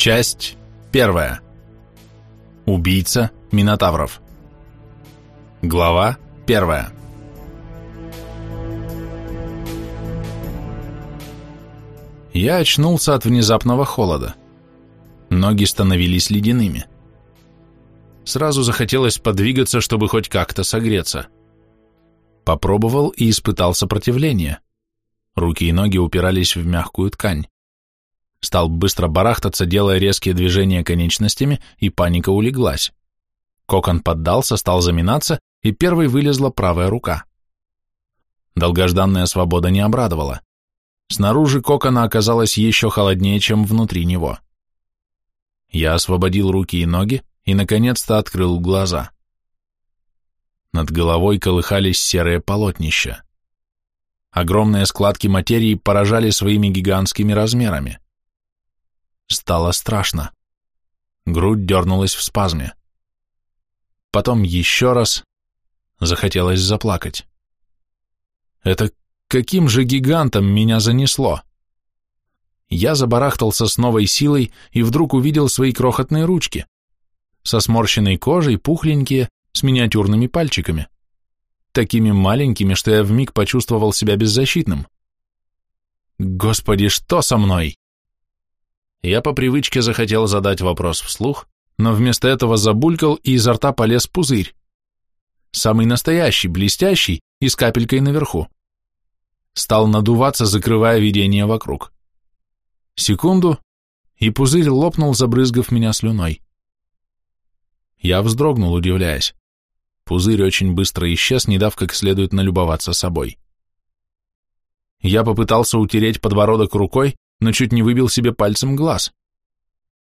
Часть первая. Убийца Минотавров. Глава первая. Я очнулся от внезапного холода. Ноги становились ледяными. Сразу захотелось подвигаться, чтобы хоть как-то согреться. Попробовал и испытал сопротивление. Руки и ноги упирались в мягкую ткань. Стал быстро барахтаться, делая резкие движения конечностями, и паника улеглась. Кокон поддался, стал заминаться, и первой вылезла правая рука. Долгожданная свобода не обрадовала. Снаружи кокона оказалось еще холоднее, чем внутри него. Я освободил руки и ноги и, наконец-то, открыл глаза. Над головой колыхались серые полотнища. Огромные складки материи поражали своими гигантскими размерами. Стало страшно. Грудь дернулась в спазме. Потом еще раз захотелось заплакать. Это каким же гигантом меня занесло? Я забарахтался с новой силой и вдруг увидел свои крохотные ручки, со сморщенной кожей, пухленькие, с миниатюрными пальчиками, такими маленькими, что я вмиг почувствовал себя беззащитным. Господи, что со мной? Я по привычке захотел задать вопрос вслух, но вместо этого забулькал и изо рта полез пузырь. Самый настоящий, блестящий и с капелькой наверху. Стал надуваться, закрывая видение вокруг. Секунду, и пузырь лопнул, забрызгав меня слюной. Я вздрогнул, удивляясь. Пузырь очень быстро исчез, не дав как следует налюбоваться собой. Я попытался утереть подбородок рукой, но чуть не выбил себе пальцем глаз.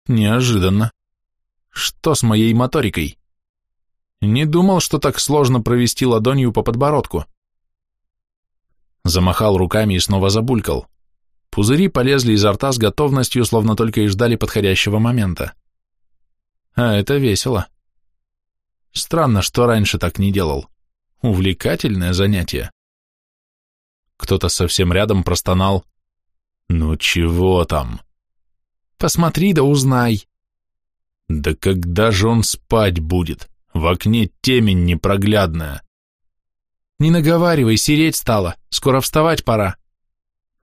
Неожиданно. Что с моей моторикой? Не думал, что так сложно провести ладонью по подбородку. Замахал руками и снова забулькал. Пузыри полезли изо рта с готовностью, словно только и ждали подходящего момента. А это весело. Странно, что раньше так не делал. Увлекательное занятие. Кто-то совсем рядом простонал. «Ну чего там?» «Посмотри да узнай». «Да когда же он спать будет? В окне темень непроглядная». «Не наговаривай, сереть стало, скоро вставать пора».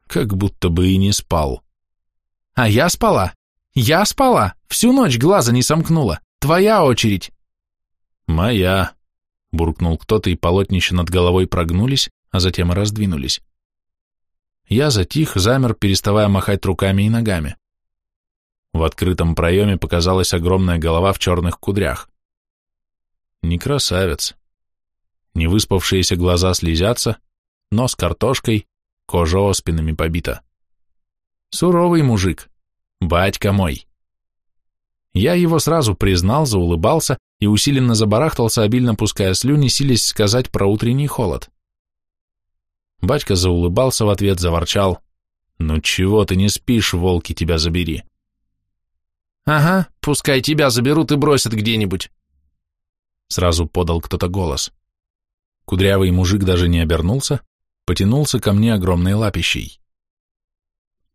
Как будто бы и не спал. «А я спала? Я спала? Всю ночь глаза не сомкнула. Твоя очередь». «Моя», — буркнул кто-то, и полотнища над головой прогнулись, а затем и раздвинулись. Я затих, замер, переставая махать руками и ногами. В открытом проеме показалась огромная голова в черных кудрях. Не красавец. Невыспавшиеся глаза слезятся, нос картошкой, кожа оспинами побита. Суровый мужик, батька мой. Я его сразу признал, заулыбался и усиленно забарахтался, обильно пуская слюни, силясь сказать про утренний холод. Батька заулыбался в ответ, заворчал. «Ну чего ты не спишь, волки, тебя забери!» «Ага, пускай тебя заберут и бросят где-нибудь!» Сразу подал кто-то голос. Кудрявый мужик даже не обернулся, потянулся ко мне огромной лапищей.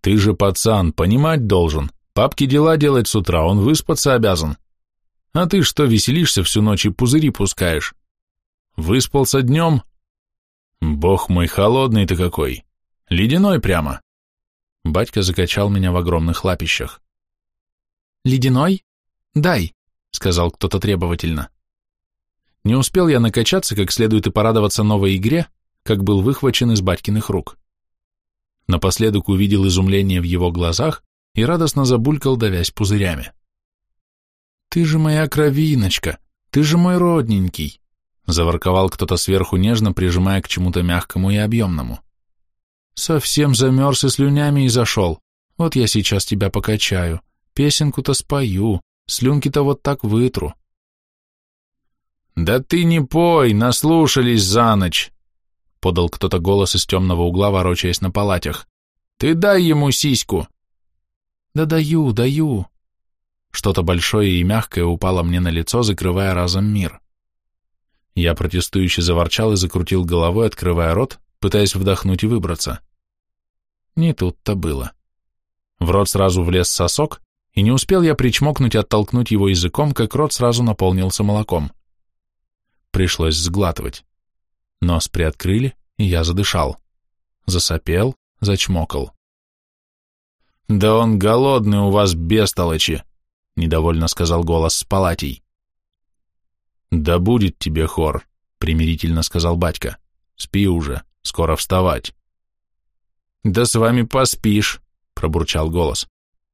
«Ты же пацан, понимать должен. Папке дела делать с утра, он выспаться обязан. А ты что, веселишься всю ночь и пузыри пускаешь? Выспался днем, Бог мой, холодный ты какой! Ледяной прямо!» Батька закачал меня в огромных лапищах. «Ледяной? Дай!» — сказал кто-то требовательно. Не успел я накачаться, как следует и порадоваться новой игре, как был выхвачен из батькиных рук. Напоследок увидел изумление в его глазах и радостно забулькал, давясь пузырями. «Ты же моя кровиночка! Ты же мой родненький!» Заворковал кто-то сверху нежно, прижимая к чему-то мягкому и объемному. Совсем замерз и слюнями и зашел. Вот я сейчас тебя покачаю, песенку-то спою, слюнки-то вот так вытру. «Да ты не пой, наслушались за ночь!» — подал кто-то голос из темного угла, ворочаясь на палатях. «Ты дай ему сиську!» «Да даю, даю!» Что-то большое и мягкое упало мне на лицо, закрывая разом мир. Я протестующе заворчал и закрутил головой, открывая рот, пытаясь вдохнуть и выбраться. Не тут-то было. В рот сразу влез сосок, и не успел я причмокнуть и оттолкнуть его языком, как рот сразу наполнился молоком. Пришлось сглатывать. Нос приоткрыли, и я задышал. Засопел, зачмокал. «Да он голодный у вас, бестолочи!» — недовольно сказал голос с палатей. «Да будет тебе хор», — примирительно сказал батька. «Спи уже, скоро вставать». «Да с вами поспишь», — пробурчал голос.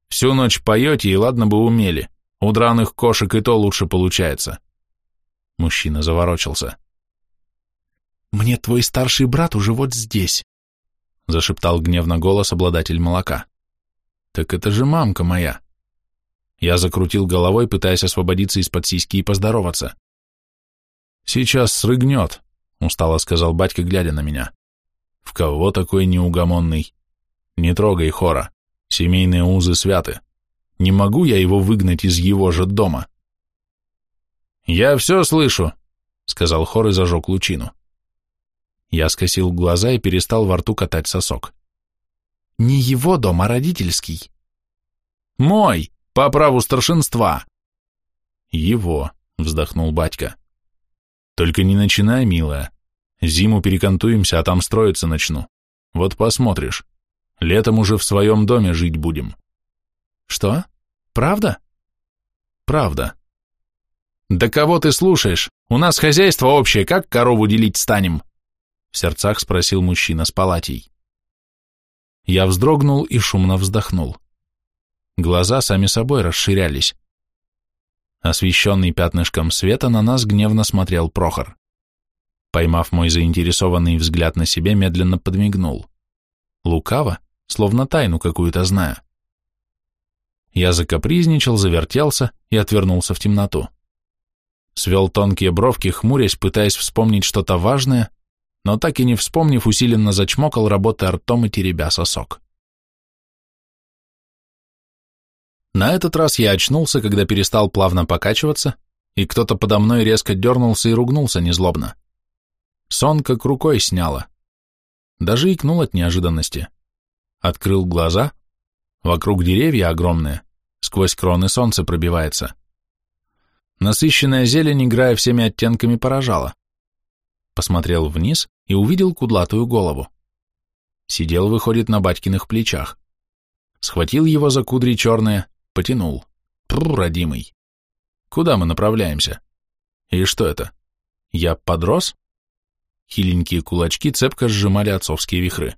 «Всю ночь поете, и ладно бы умели. У драных кошек и то лучше получается». Мужчина заворочился. «Мне твой старший брат уже вот здесь», — зашептал гневно голос обладатель молока. «Так это же мамка моя!» Я закрутил головой, пытаясь освободиться из-под сиськи и поздороваться. «Сейчас срыгнет», — устало сказал батька, глядя на меня. «В кого такой неугомонный? Не трогай хора, семейные узы святы. Не могу я его выгнать из его же дома». «Я все слышу», — сказал хор и зажег лучину. Я скосил глаза и перестал во рту катать сосок. Не его дом, а родительский. Мой, по праву старшинства. Его, вздохнул батька. Только не начинай, милая. Зиму перекантуемся, а там строиться начну. Вот посмотришь. Летом уже в своем доме жить будем. Что? Правда? Правда. Да кого ты слушаешь? У нас хозяйство общее, как корову делить станем? В сердцах спросил мужчина с палатей. Я вздрогнул и шумно вздохнул. Глаза сами собой расширялись. Освещенный пятнышком света на нас гневно смотрел Прохор. Поймав мой заинтересованный взгляд на себе, медленно подмигнул. Лукаво, словно тайну какую-то зная. Я закапризничал, завертелся и отвернулся в темноту. Свел тонкие бровки, хмурясь, пытаясь вспомнить что-то важное, но так и не вспомнив, усиленно зачмокал, работая ртом и теребя сосок. На этот раз я очнулся, когда перестал плавно покачиваться, и кто-то подо мной резко дернулся и ругнулся незлобно. Сон как рукой сняло. Даже икнул от неожиданности. Открыл глаза. Вокруг деревья огромные, сквозь кроны солнце пробивается. Насыщенная зелень, играя всеми оттенками, поражала. Посмотрел вниз и увидел кудлатую голову. Сидел, выходит, на батькиных плечах. Схватил его за кудри черные, потянул. Пррр, родимый. Куда мы направляемся? И что это? Я подрос? Хиленькие кулачки цепко сжимали отцовские вихры.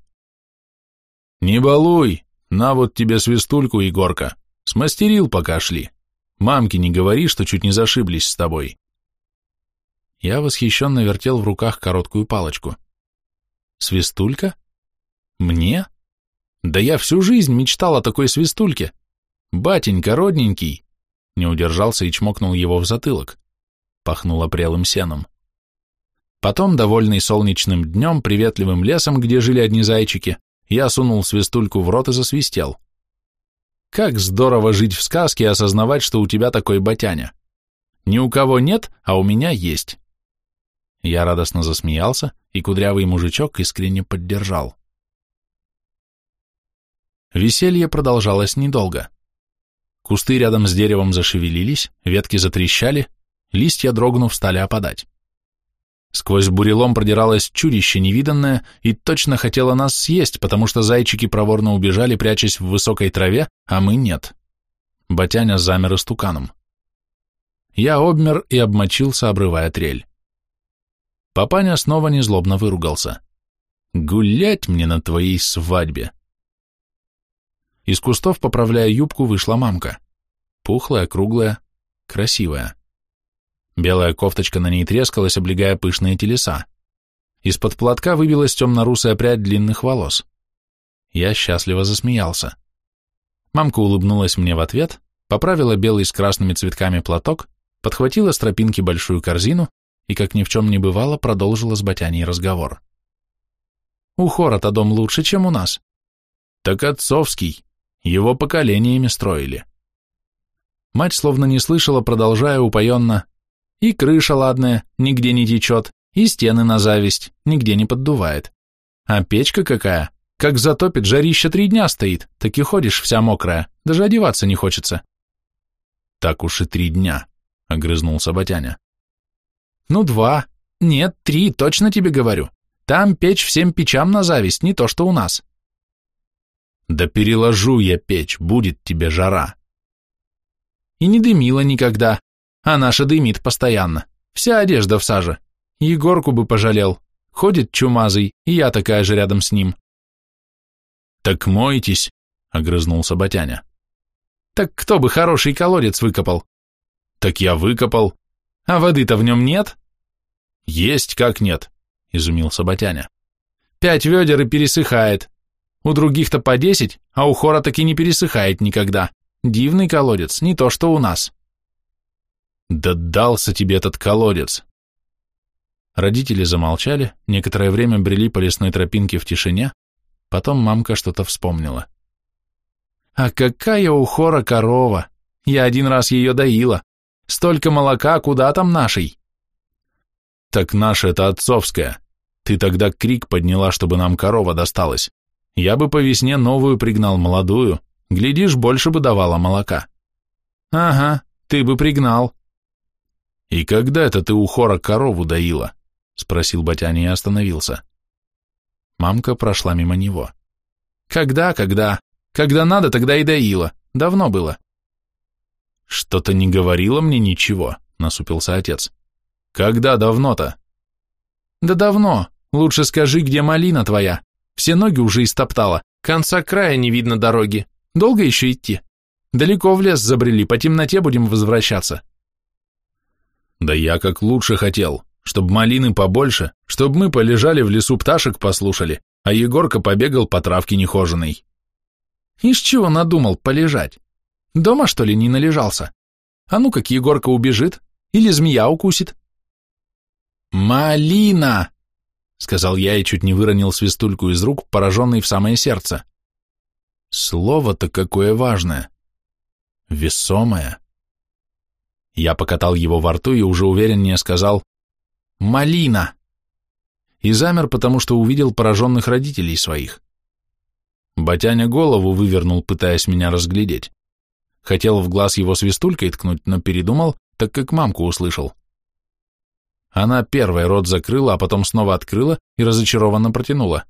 «Не балуй! На вот тебе свистульку, Егорка! Смастерил, пока шли. Мамке не говори, что чуть не зашиблись с тобой. Я восхищенно вертел в руках короткую палочку. Свистулька? Мне? Да я всю жизнь мечтал о такой свистульке. Батенька, родненький. Не удержался и чмокнул его в затылок. Пахнуло прелым сеном. Потом, довольный солнечным днем, приветливым лесом, где жили одни зайчики, я сунул свистульку в рот и засвистел. Как здорово жить в сказке и осознавать, что у тебя такой батяня. Ни у кого нет, а у меня есть. Я радостно засмеялся, и кудрявый мужичок искренне поддержал. Веселье продолжалось недолго. Кусты рядом с деревом зашевелились, ветки затрещали, листья, дрогнув, стали опадать. Сквозь бурелом продиралось чудище невиданное и точно хотело нас съесть, потому что зайчики проворно убежали, прячась в высокой траве, а мы нет. Батяня замер истуканом. Я обмер и обмочился, обрывая трель. Папаня снова незлобно выругался. «Гулять мне на твоей свадьбе!» Из кустов, поправляя юбку, вышла мамка. Пухлая, круглая, красивая. Белая кофточка на ней трескалась, облегая пышные телеса. Из-под платка выбилась темно-русая прядь длинных волос. Я счастливо засмеялся. Мамка улыбнулась мне в ответ, поправила белый с красными цветками платок, подхватила с тропинки большую корзину и, как ни в чем не бывало, продолжила с Батяней разговор. «У хора-то дом лучше, чем у нас». «Так отцовский. Его поколениями строили». Мать словно не слышала, продолжая упоенно. «И крыша ладная, нигде не течет, и стены на зависть, нигде не поддувает. А печка какая, как затопит, жарища три дня стоит, так и ходишь вся мокрая, даже одеваться не хочется, Так уж и три дня, огрызнулся Батяня. Ну, два. Нет, три, точно тебе говорю. Там печь всем печам на зависть, не то что у нас. Да переложу я печь, будет тебе жара. И не дымила никогда, а наша дымит постоянно. Вся одежда в саже. Егорку бы пожалел. Ходит чумазый, и я такая же рядом с ним. Так мойтесь, огрызнулся Батяня. Так кто бы хороший колодец выкопал? Так я выкопал. А воды-то в нем нет? Есть как нет, изумился Батяня. Пять ведер и пересыхает. У других-то по десять, а у хора таки не пересыхает никогда. Дивный колодец, не то что у нас. Да дался тебе этот колодец. Родители замолчали, некоторое время брели по лесной тропинке в тишине, потом мамка что-то вспомнила. А какая у хора корова! Я один раз ее доила. Столько молока, куда там нашей? Так наша это отцовская. Ты тогда крик подняла, чтобы нам корова досталась. Я бы по весне новую пригнал, молодую. Глядишь, больше бы давала молока. Ага, ты бы пригнал. И когда это ты у хора корову доила? Спросил Батяня и остановился. Мамка прошла мимо него. Когда, когда? Когда надо, тогда и доила. Давно было. Что-то не говорила мне ничего, насупился отец. Когда давно-то? Да давно. Лучше скажи, где малина твоя. Все ноги уже истоптала. Конца края не видно дороги. Долго еще идти? Далеко в лес забрели, по темноте будем возвращаться. Да я как лучше хотел, чтобы малины побольше, чтобы мы полежали в лесу пташек послушали, а Егорка побегал по травке нехоженной. Из чего надумал полежать? Дома, что ли, не належался? А ну как Егорка убежит? Или змея укусит? «Малина!» — сказал я и чуть не выронил свистульку из рук, пораженный в самое сердце. Слово-то какое важное. Весомое. Я покатал его во рту и уже увереннее сказал «Малина!» и замер, потому что увидел пораженных родителей своих. Батяня голову вывернул, пытаясь меня разглядеть. Хотел в глаз его свистулькой ткнуть, но передумал, так как мамку услышал. Она первой рот закрыла, а потом снова открыла и разочарованно протянула.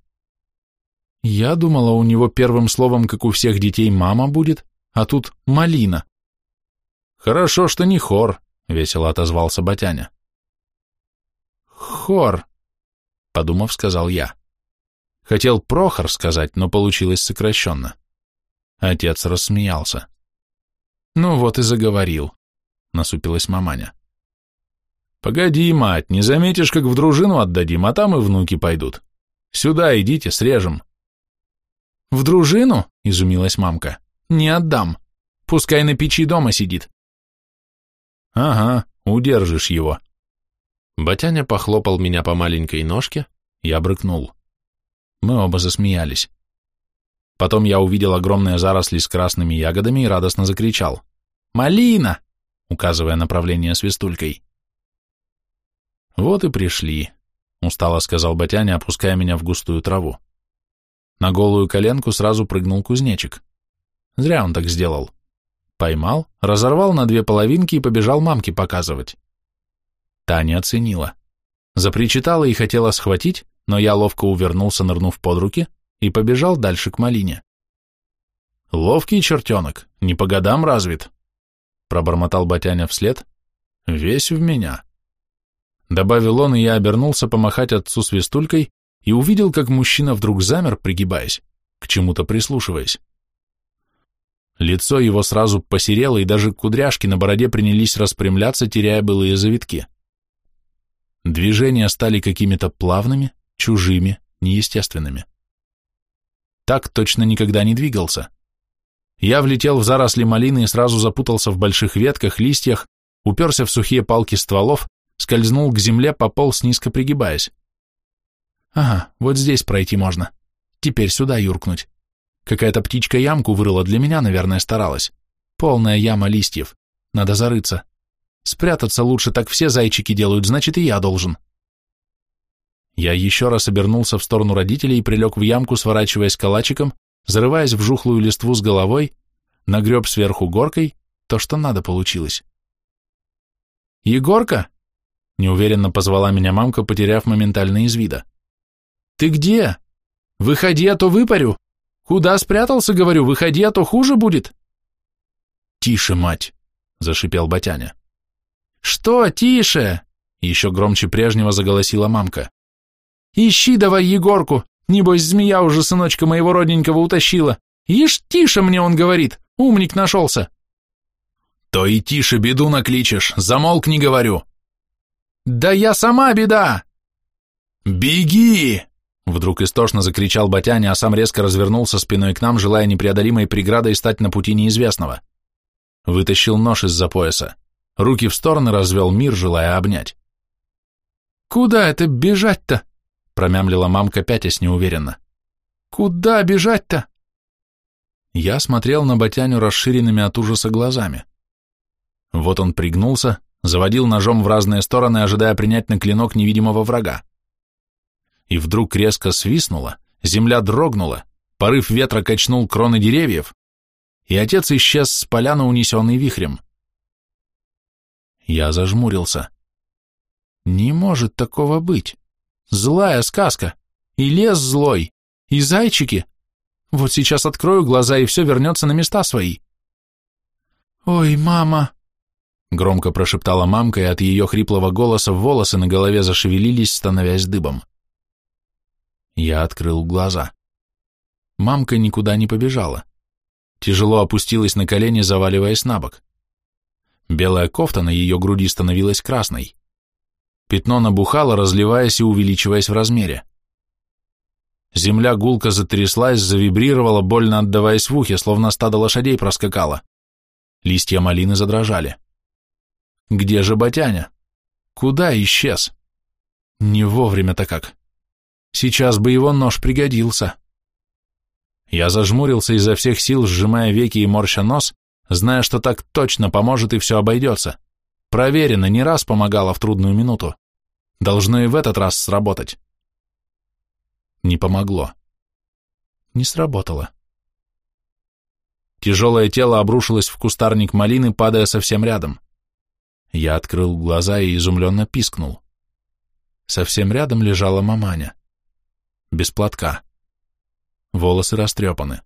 Я думала, у него первым словом, как у всех детей, мама будет, а тут малина. Хорошо, что не хор, весело отозвался Батяня. Хор, подумав, сказал я. Хотел Прохор сказать, но получилось сокращенно. Отец рассмеялся. Ну вот и заговорил, насупилась маманя. Погоди, мать, не заметишь, как в дружину отдадим, а там и внуки пойдут. Сюда идите, срежем. В дружину? Изумилась мамка. Не отдам. Пускай на печи дома сидит. Ага, удержишь его. Батяня похлопал меня по маленькой ножке, я брыкнул. Мы оба засмеялись. Потом я увидел огромные заросли с красными ягодами и радостно закричал. «Малина!» указывая направление свистулькой. «Вот и пришли», — устало сказал Батяня, опуская меня в густую траву. На голую коленку сразу прыгнул кузнечик. Зря он так сделал. Поймал, разорвал на две половинки и побежал мамке показывать. Таня оценила. Запричитала и хотела схватить, но я ловко увернулся, нырнув под руки, и побежал дальше к малине. «Ловкий чертенок, не по годам развит», — пробормотал Батяня вслед. «Весь в меня». Добавил он, и я обернулся помахать отцу свистулькой и увидел, как мужчина вдруг замер, пригибаясь, к чему-то прислушиваясь. Лицо его сразу посерело, и даже кудряшки на бороде принялись распрямляться, теряя былые завитки. Движения стали какими-то плавными, чужими, неестественными. Так точно никогда не двигался. Я влетел в заросли малины и сразу запутался в больших ветках, листьях, уперся в сухие палки стволов, скользнул к земле, пополз низко пригибаясь. Ага, вот здесь пройти можно. Теперь сюда юркнуть. Какая-то птичка ямку вырыла, для меня, наверное, старалась. Полная яма листьев. Надо зарыться. Спрятаться лучше, так все зайчики делают, значит и я должен. Я еще раз обернулся в сторону родителей и прилег в ямку, сворачиваясь калачиком, зарываясь в жухлую листву с головой, нагреб сверху горкой То, что надо, получилось. «Егорка?» — неуверенно позвала меня мамка, потеряв моментально из вида. «Ты где? Выходи, а то выпарю. Куда спрятался, говорю, выходи, а то хуже будет». «Тише, мать!» — зашипел Батяня. «Что тише?» — еще громче прежнего заголосила мамка. «Ищи давай Егорку, небось змея уже сыночка моего родненького утащила. Ишь, тише мне он говорит, умник нашелся». «То и тише беду накличешь, замолкни, говорю». «Да я сама беда!» «Беги!» Вдруг истошно закричал Батяня, а сам резко развернулся спиной к нам, желая непреодолимой преградой стать на пути неизвестного. Вытащил нож из-за пояса. Руки в стороны развел мир, желая обнять. «Куда это бежать-то?» промямлила мамка, пятясь неуверенно. «Куда бежать-то?» Я смотрел на Батяню расширенными от ужаса глазами. Вот он пригнулся, заводил ножом в разные стороны, ожидая принять на клинок невидимого врага. И вдруг резко свистнуло, земля дрогнула, порыв ветра качнул кроны деревьев, и отец исчез с поляны, унесенный вихрем. Я зажмурился. Не может такого быть. Злая сказка. И лес злой. И зайчики. Вот сейчас открою глаза, и все вернется на места свои. «Ой, мама!» Громко прошептала мамка, и от ее хриплого голоса волосы на голове зашевелились, становясь дыбом. Я открыл глаза. Мамка никуда не побежала. Тяжело опустилась на колени, заваливаясь на бок. Белая кофта на ее груди становилась красной. Пятно набухало, разливаясь и увеличиваясь в размере. Земля гулко затряслась, завибрировала, больно отдаваясь в ухе, словно стадо лошадей проскакало. Листья малины задрожали. Где же Батяня? Куда исчез? Не вовремя-то как. Сейчас бы его нож пригодился. Я зажмурился изо всех сил, сжимая веки и морща нос, зная, что так точно поможет и все обойдется. Проверено, не раз помогало в трудную минуту. Должно и в этот раз сработать. Не помогло. Не сработало. Тяжелое тело обрушилось в кустарник малины, падая совсем рядом. Я открыл глаза и изумленно пискнул. Совсем рядом лежала маманя. Без платка. Волосы растрепаны.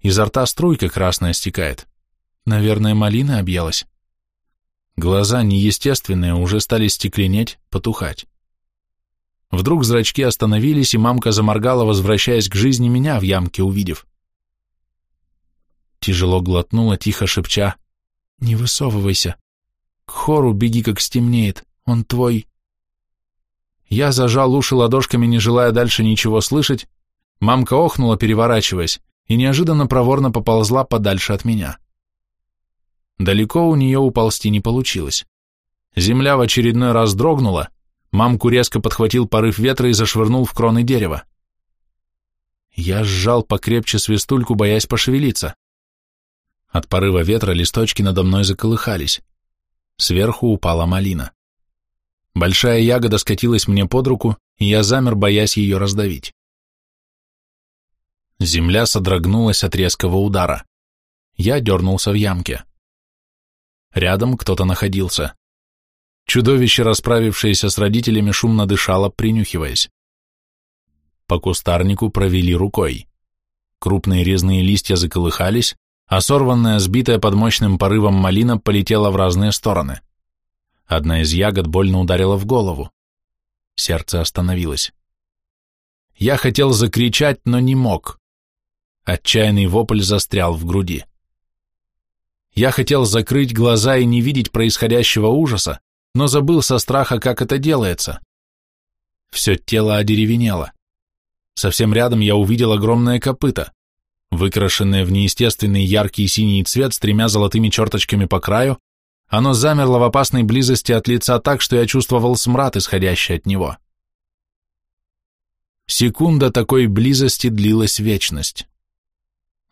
Изо рта струйка красная стекает. Наверное, малина объелась. Глаза неестественные уже стали стекленеть, потухать. Вдруг зрачки остановились, и мамка заморгала, возвращаясь к жизни меня в ямке увидев. Тяжело глотнула, тихо шепча. «Не высовывайся. Хору беги, как стемнеет. Он твой...» Я зажал уши ладошками, не желая дальше ничего слышать. Мамка охнула, переворачиваясь, и неожиданно проворно поползла подальше от меня. Далеко у нее уползти не получилось. Земля в очередной раз дрогнула, мамку резко подхватил порыв ветра и зашвырнул в кроны дерева. Я сжал покрепче свистульку, боясь пошевелиться. От порыва ветра листочки надо мной заколыхались. Сверху упала малина. Большая ягода скатилась мне под руку, и я замер, боясь ее раздавить. Земля содрогнулась от резкого удара. Я дернулся в ямке. Рядом кто-то находился. Чудовище, расправившееся с родителями, шумно дышало, принюхиваясь. По кустарнику провели рукой. Крупные резные листья заколыхались, а сорванная, сбитая под мощным порывом малина полетела в разные стороны. Одна из ягод больно ударила в голову. Сердце остановилось. Я хотел закричать, но не мог. Отчаянный вопль застрял в груди. Я хотел закрыть глаза и не видеть происходящего ужаса, но забыл со страха, как это делается. Все тело одеревенело. Совсем рядом я увидел огромное копыто, выкрашенное в неестественный яркий синий цвет с тремя золотыми черточками по краю, оно замерло в опасной близости от лица так, что я чувствовал смрад, исходящий от него. Секунда такой близости длилась вечность.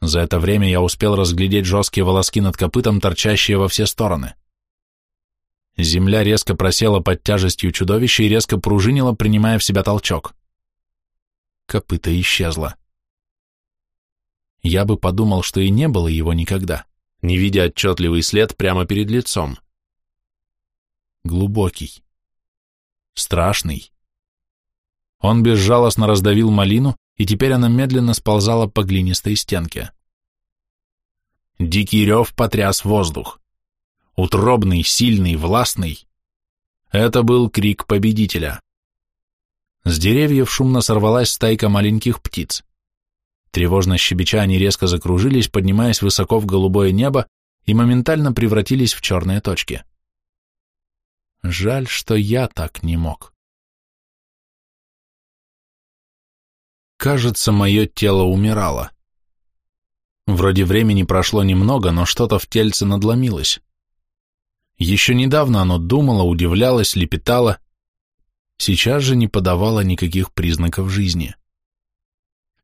За это время я успел разглядеть жесткие волоски над копытом, торчащие во все стороны. Земля резко просела под тяжестью чудовища и резко пружинила, принимая в себя толчок. Копыто исчезло. Я бы подумал, что и не было его никогда, не видя отчетливый след прямо перед лицом. Глубокий. Страшный. Он безжалостно раздавил малину, и теперь она медленно сползала по глинистой стенке. Дикий рев потряс воздух. Утробный, сильный, властный. Это был крик победителя. С деревьев шумно сорвалась стайка маленьких птиц. Тревожно щебеча они резко закружились, поднимаясь высоко в голубое небо и моментально превратились в черные точки. Жаль, что я так не мог. Кажется, мое тело умирало. Вроде времени прошло немного, но что-то в тельце надломилось. Еще недавно оно думало, удивлялось, лепетало, сейчас же не подавало никаких признаков жизни.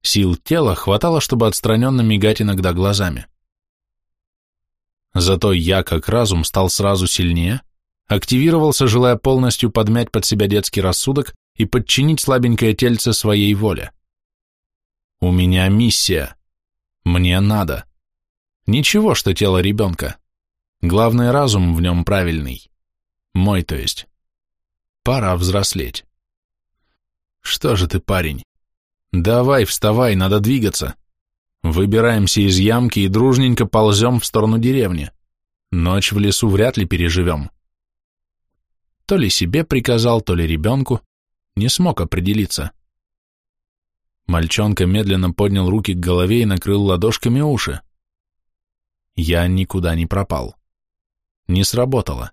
Сил тела хватало, чтобы отстраненно мигать иногда глазами. Зато я, как разум, стал сразу сильнее, активировался, желая полностью подмять под себя детский рассудок и подчинить слабенькое тельце своей воле. У меня миссия. Мне надо. Ничего, что тело ребенка. Главное, разум в нем правильный. Мой, то есть. Пора взрослеть. Что же ты, парень? Давай, вставай, надо двигаться. Выбираемся из ямки и дружненько ползем в сторону деревни. Ночь в лесу вряд ли переживем. То ли себе приказал, то ли ребенку. Не смог определиться. Мальчонка медленно поднял руки к голове и накрыл ладошками уши. Я никуда не пропал. Не сработало.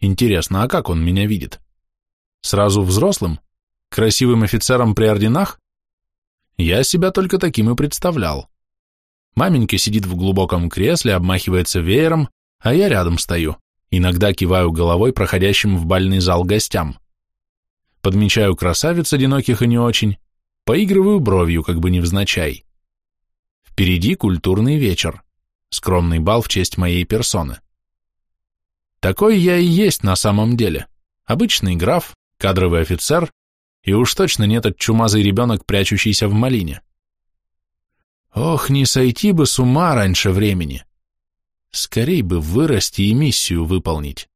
Интересно, а как он меня видит? Сразу взрослым? Красивым офицером при орденах? Я себя только таким и представлял. Маменька сидит в глубоком кресле, обмахивается веером, а я рядом стою, иногда киваю головой проходящим в бальный зал гостям. Подмечаю красавиц одиноких и не очень, поигрываю бровью, как бы невзначай. Впереди культурный вечер, скромный бал в честь моей персоны. Такой я и есть на самом деле. Обычный граф, кадровый офицер, и уж точно не этот чумазый ребенок, прячущийся в малине. Ох, не сойти бы с ума раньше времени. Скорей бы вырасти и миссию выполнить.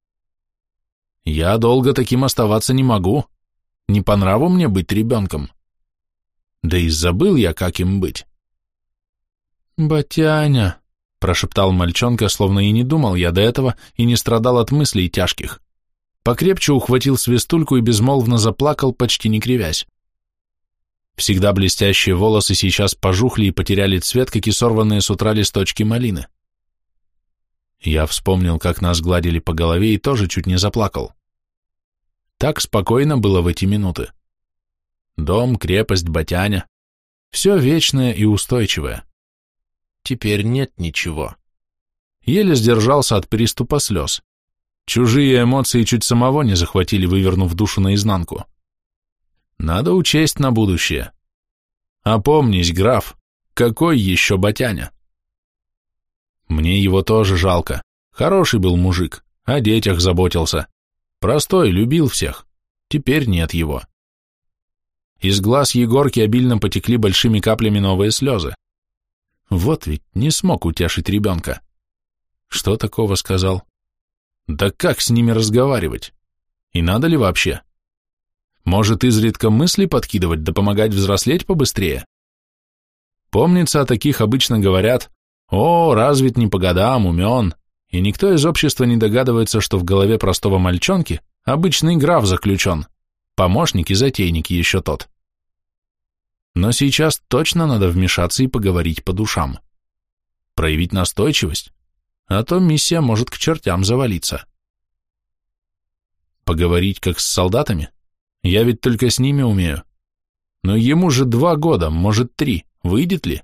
Я долго таким оставаться не могу. Не по нраву мне быть ребенком. Да и забыл я, как им быть. «Батяня», прошептал мальчонка, словно и не думал я до этого и не страдал от мыслей тяжких. Покрепче ухватил свистульку и безмолвно заплакал, почти не кривясь. Всегда блестящие волосы сейчас пожухли и потеряли цвет, как и сорванные с утра листочки малины. Я вспомнил, как нас гладили по голове и тоже чуть не заплакал. Так спокойно было в эти минуты. Дом, крепость, батяня. Все вечное и устойчивое теперь нет ничего. Еле сдержался от приступа слез. Чужие эмоции чуть самого не захватили, вывернув душу наизнанку. Надо учесть на будущее. Опомнись, граф, какой еще батяня? Мне его тоже жалко. Хороший был мужик, о детях заботился. Простой, любил всех. Теперь нет его. Из глаз Егорки обильно потекли большими каплями новые слезы. Вот ведь не смог утешить ребенка. Что такого сказал? Да как с ними разговаривать? И надо ли вообще? Может, изредка мысли подкидывать, да помогать взрослеть побыстрее? Помнится, о таких обычно говорят, «О, развит не по годам, умен», и никто из общества не догадывается, что в голове простого мальчонки обычный граф заключен, помощник и затейник еще тот. Но сейчас точно надо вмешаться и поговорить по душам. Проявить настойчивость, а то миссия может к чертям завалиться. Поговорить как с солдатами? Я ведь только с ними умею. Но ему же два года, может три, выйдет ли?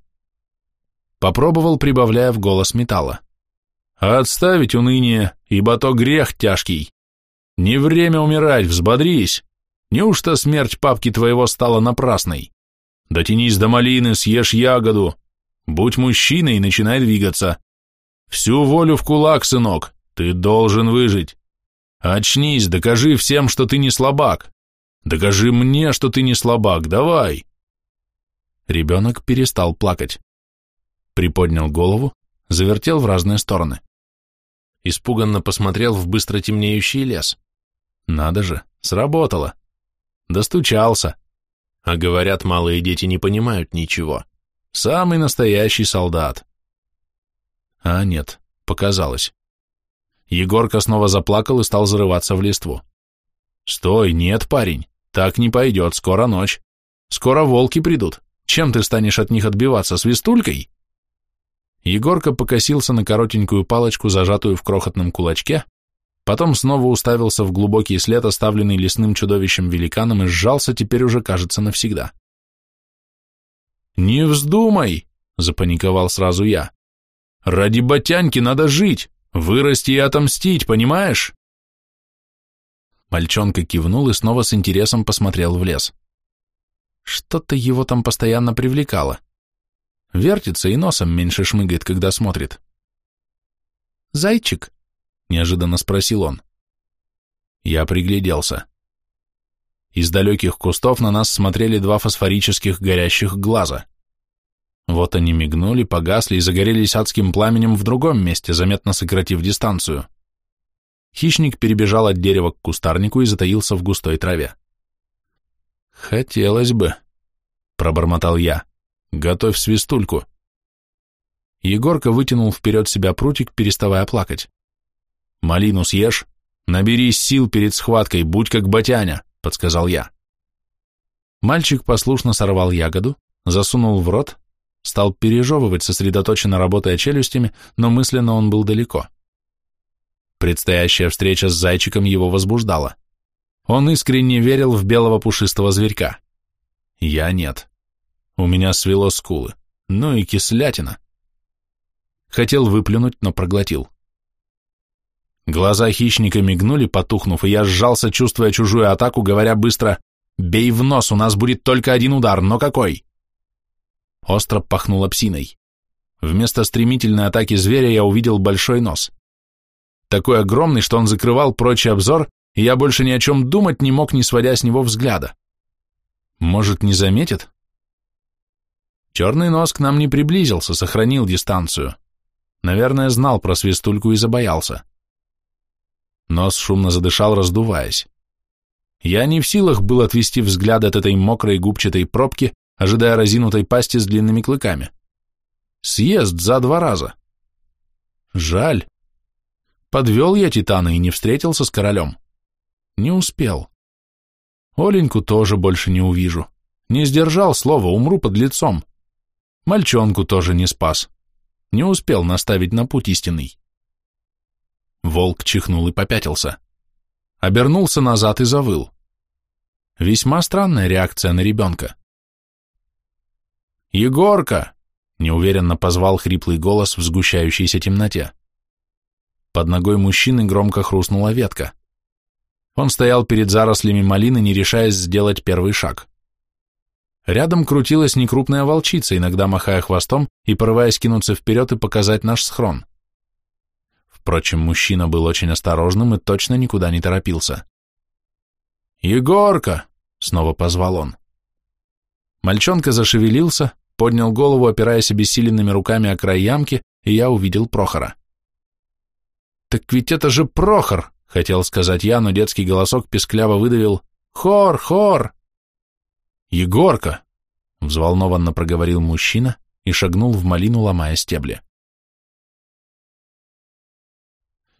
Попробовал, прибавляя в голос металла. Отставить уныние, ибо то грех тяжкий. Не время умирать, взбодрись. Неужто смерть папки твоего стала напрасной? Дотянись до малины, съешь ягоду. Будь мужчиной и начинай двигаться. Всю волю в кулак, сынок. Ты должен выжить. Очнись, докажи всем, что ты не слабак. Докажи мне, что ты не слабак. Давай. Ребенок перестал плакать. Приподнял голову, завертел в разные стороны. Испуганно посмотрел в быстро темнеющий лес. Надо же, сработало. Достучался. А говорят, малые дети не понимают ничего. Самый настоящий солдат. А нет, показалось. Егорка снова заплакал и стал зарываться в листву. «Стой, нет, парень, так не пойдет, скоро ночь. Скоро волки придут. Чем ты станешь от них отбиваться, свистулькой?» Егорка покосился на коротенькую палочку, зажатую в крохотном кулачке, потом снова уставился в глубокий след, оставленный лесным чудовищем-великаном, и сжался теперь уже, кажется, навсегда. «Не вздумай!» — запаниковал сразу я. «Ради ботяньки надо жить, вырасти и отомстить, понимаешь?» Мальчонка кивнул и снова с интересом посмотрел в лес. Что-то его там постоянно привлекало. Вертится и носом меньше шмыгает, когда смотрит. «Зайчик?» — неожиданно спросил он. Я пригляделся. Из далеких кустов на нас смотрели два фосфорических горящих глаза. Вот они мигнули, погасли и загорелись адским пламенем в другом месте, заметно сократив дистанцию. Хищник перебежал от дерева к кустарнику и затаился в густой траве. «Хотелось бы», — пробормотал я. Готовь свистульку. Егорка вытянул вперед себя прутик, переставая плакать. Малину съешь, наберись сил перед схваткой, будь как батяня, подсказал я. Мальчик послушно сорвал ягоду, засунул в рот, стал пережевывать, сосредоточенно работая челюстями, но мысленно он был далеко. Предстоящая встреча с зайчиком его возбуждала. Он искренне верил в белого пушистого зверька. Я нет. У меня свело скулы. Ну и кислятина. Хотел выплюнуть, но проглотил. Глаза хищника мигнули, потухнув, и я сжался, чувствуя чужую атаку, говоря быстро «Бей в нос, у нас будет только один удар, но какой?» Остро пахнуло псиной. Вместо стремительной атаки зверя я увидел большой нос. Такой огромный, что он закрывал прочий обзор, и я больше ни о чем думать не мог, не сводя с него взгляда. Может, не заметит? Черный нос к нам не приблизился, сохранил дистанцию. Наверное, знал про свистульку и забоялся. Нос шумно задышал, раздуваясь. Я не в силах был отвести взгляд от этой мокрой губчатой пробки, ожидая разинутой пасти с длинными клыками. Съезд за два раза. Жаль. Подвел я Титана и не встретился с королем. Не успел. Оленьку тоже больше не увижу. Не сдержал слова, умру под лицом. Мальчонку тоже не спас. Не успел наставить на путь истинный. Волк чихнул и попятился. Обернулся назад и завыл. Весьма странная реакция на ребенка. «Егорка!» — неуверенно позвал хриплый голос в сгущающейся темноте. Под ногой мужчины громко хрустнула ветка. Он стоял перед зарослями малины, не решаясь сделать первый шаг. Рядом крутилась некрупная волчица, иногда махая хвостом и порываясь кинуться вперед и показать наш схрон. Впрочем, мужчина был очень осторожным и точно никуда не торопился. «Егорка!» — снова позвал он. Мальчонка зашевелился, поднял голову, опираясь обессиленными руками о край ямки, и я увидел Прохора. «Так ведь это же Прохор!» — хотел сказать я, но детский голосок пескляво выдавил «Хор! Хор!» «Егорка!» — взволнованно проговорил мужчина и шагнул в малину, ломая стебли.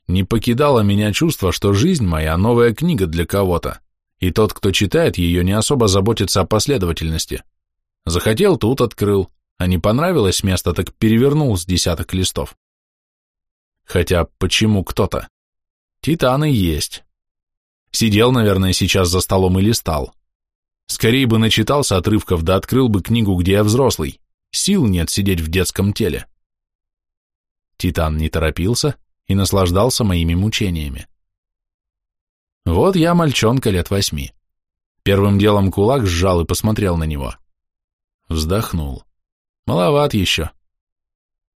Не покидало меня чувство, что жизнь моя — новая книга для кого-то, и тот, кто читает ее, не особо заботится о последовательности. Захотел — тут открыл, а не понравилось место, так перевернул с десяток листов. Хотя почему кто-то? Титаны есть. Сидел, наверное, сейчас за столом и листал. Скорее бы начитался отрывков, да открыл бы книгу, где я взрослый. Сил нет сидеть в детском теле. Титан не торопился и наслаждался моими мучениями. Вот я мальчонка лет восьми. Первым делом кулак сжал и посмотрел на него. Вздохнул. Маловат еще.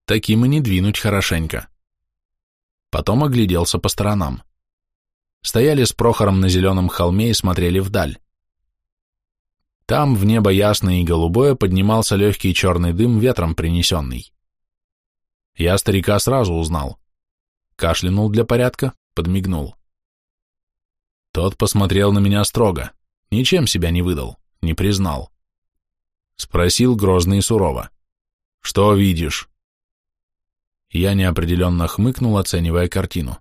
Таким и не двинуть хорошенько. Потом огляделся по сторонам. Стояли с Прохором на зеленом холме и смотрели вдаль. Там в небо ясное и голубое поднимался легкий черный дым, ветром принесенный. Я старика сразу узнал. Кашлянул для порядка, подмигнул. Тот посмотрел на меня строго, ничем себя не выдал, не признал. Спросил грозно и сурово. «Что видишь?» Я неопределенно хмыкнул, оценивая картину.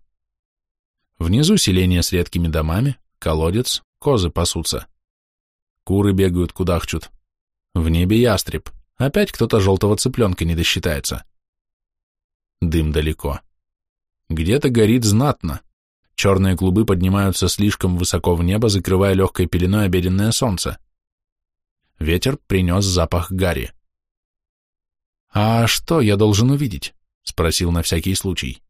Внизу селение с редкими домами, колодец, козы пасутся. Куры бегают, кудахчут. В небе ястреб. Опять кто-то желтого цыпленка не досчитается. Дым далеко. Где-то горит знатно. Черные клубы поднимаются слишком высоко в небо, закрывая легкой пеленой обеденное солнце. Ветер принес запах гари. «А что я должен увидеть?» — спросил на всякий случай.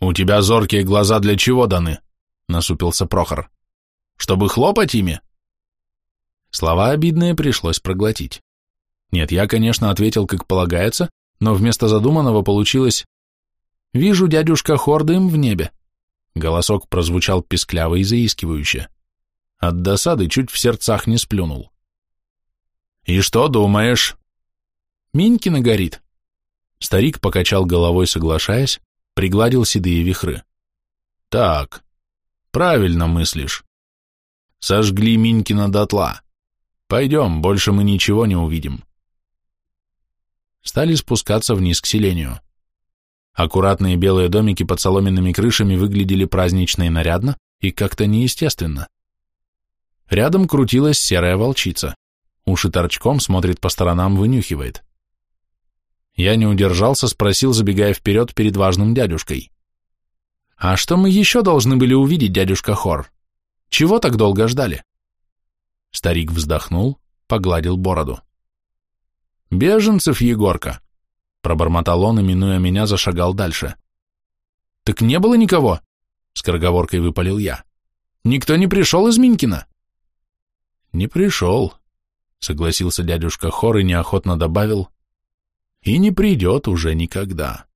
«У тебя зоркие глаза для чего даны?» — насупился Прохор. «Чтобы хлопать ими?» Слова обидные пришлось проглотить. Нет, я, конечно, ответил, как полагается, но вместо задуманного получилось «Вижу, дядюшка, хордым в небе». Голосок прозвучал пискляво и заискивающе. От досады чуть в сердцах не сплюнул. «И что думаешь?» «Минькина горит». Старик покачал головой, соглашаясь, пригладил седые вихры. «Так, правильно мыслишь. Сожгли Минькина дотла. Пойдем, больше мы ничего не увидим». Стали спускаться вниз к селению. Аккуратные белые домики под соломенными крышами выглядели празднично и нарядно, и как-то неестественно. Рядом крутилась серая волчица. Уши торчком, смотрит по сторонам, вынюхивает. Я не удержался, спросил, забегая вперед перед важным дядюшкой. «А что мы еще должны были увидеть, дядюшка Хор? Чего так долго ждали?» Старик вздохнул, погладил бороду. «Беженцев, Егорка!» Пробормотал он минуя меня, зашагал дальше. «Так не было никого?» — скороговоркой выпалил я. «Никто не пришел из Минькина?» «Не пришел», — согласился дядюшка Хор и неохотно добавил, — «и не придет уже никогда».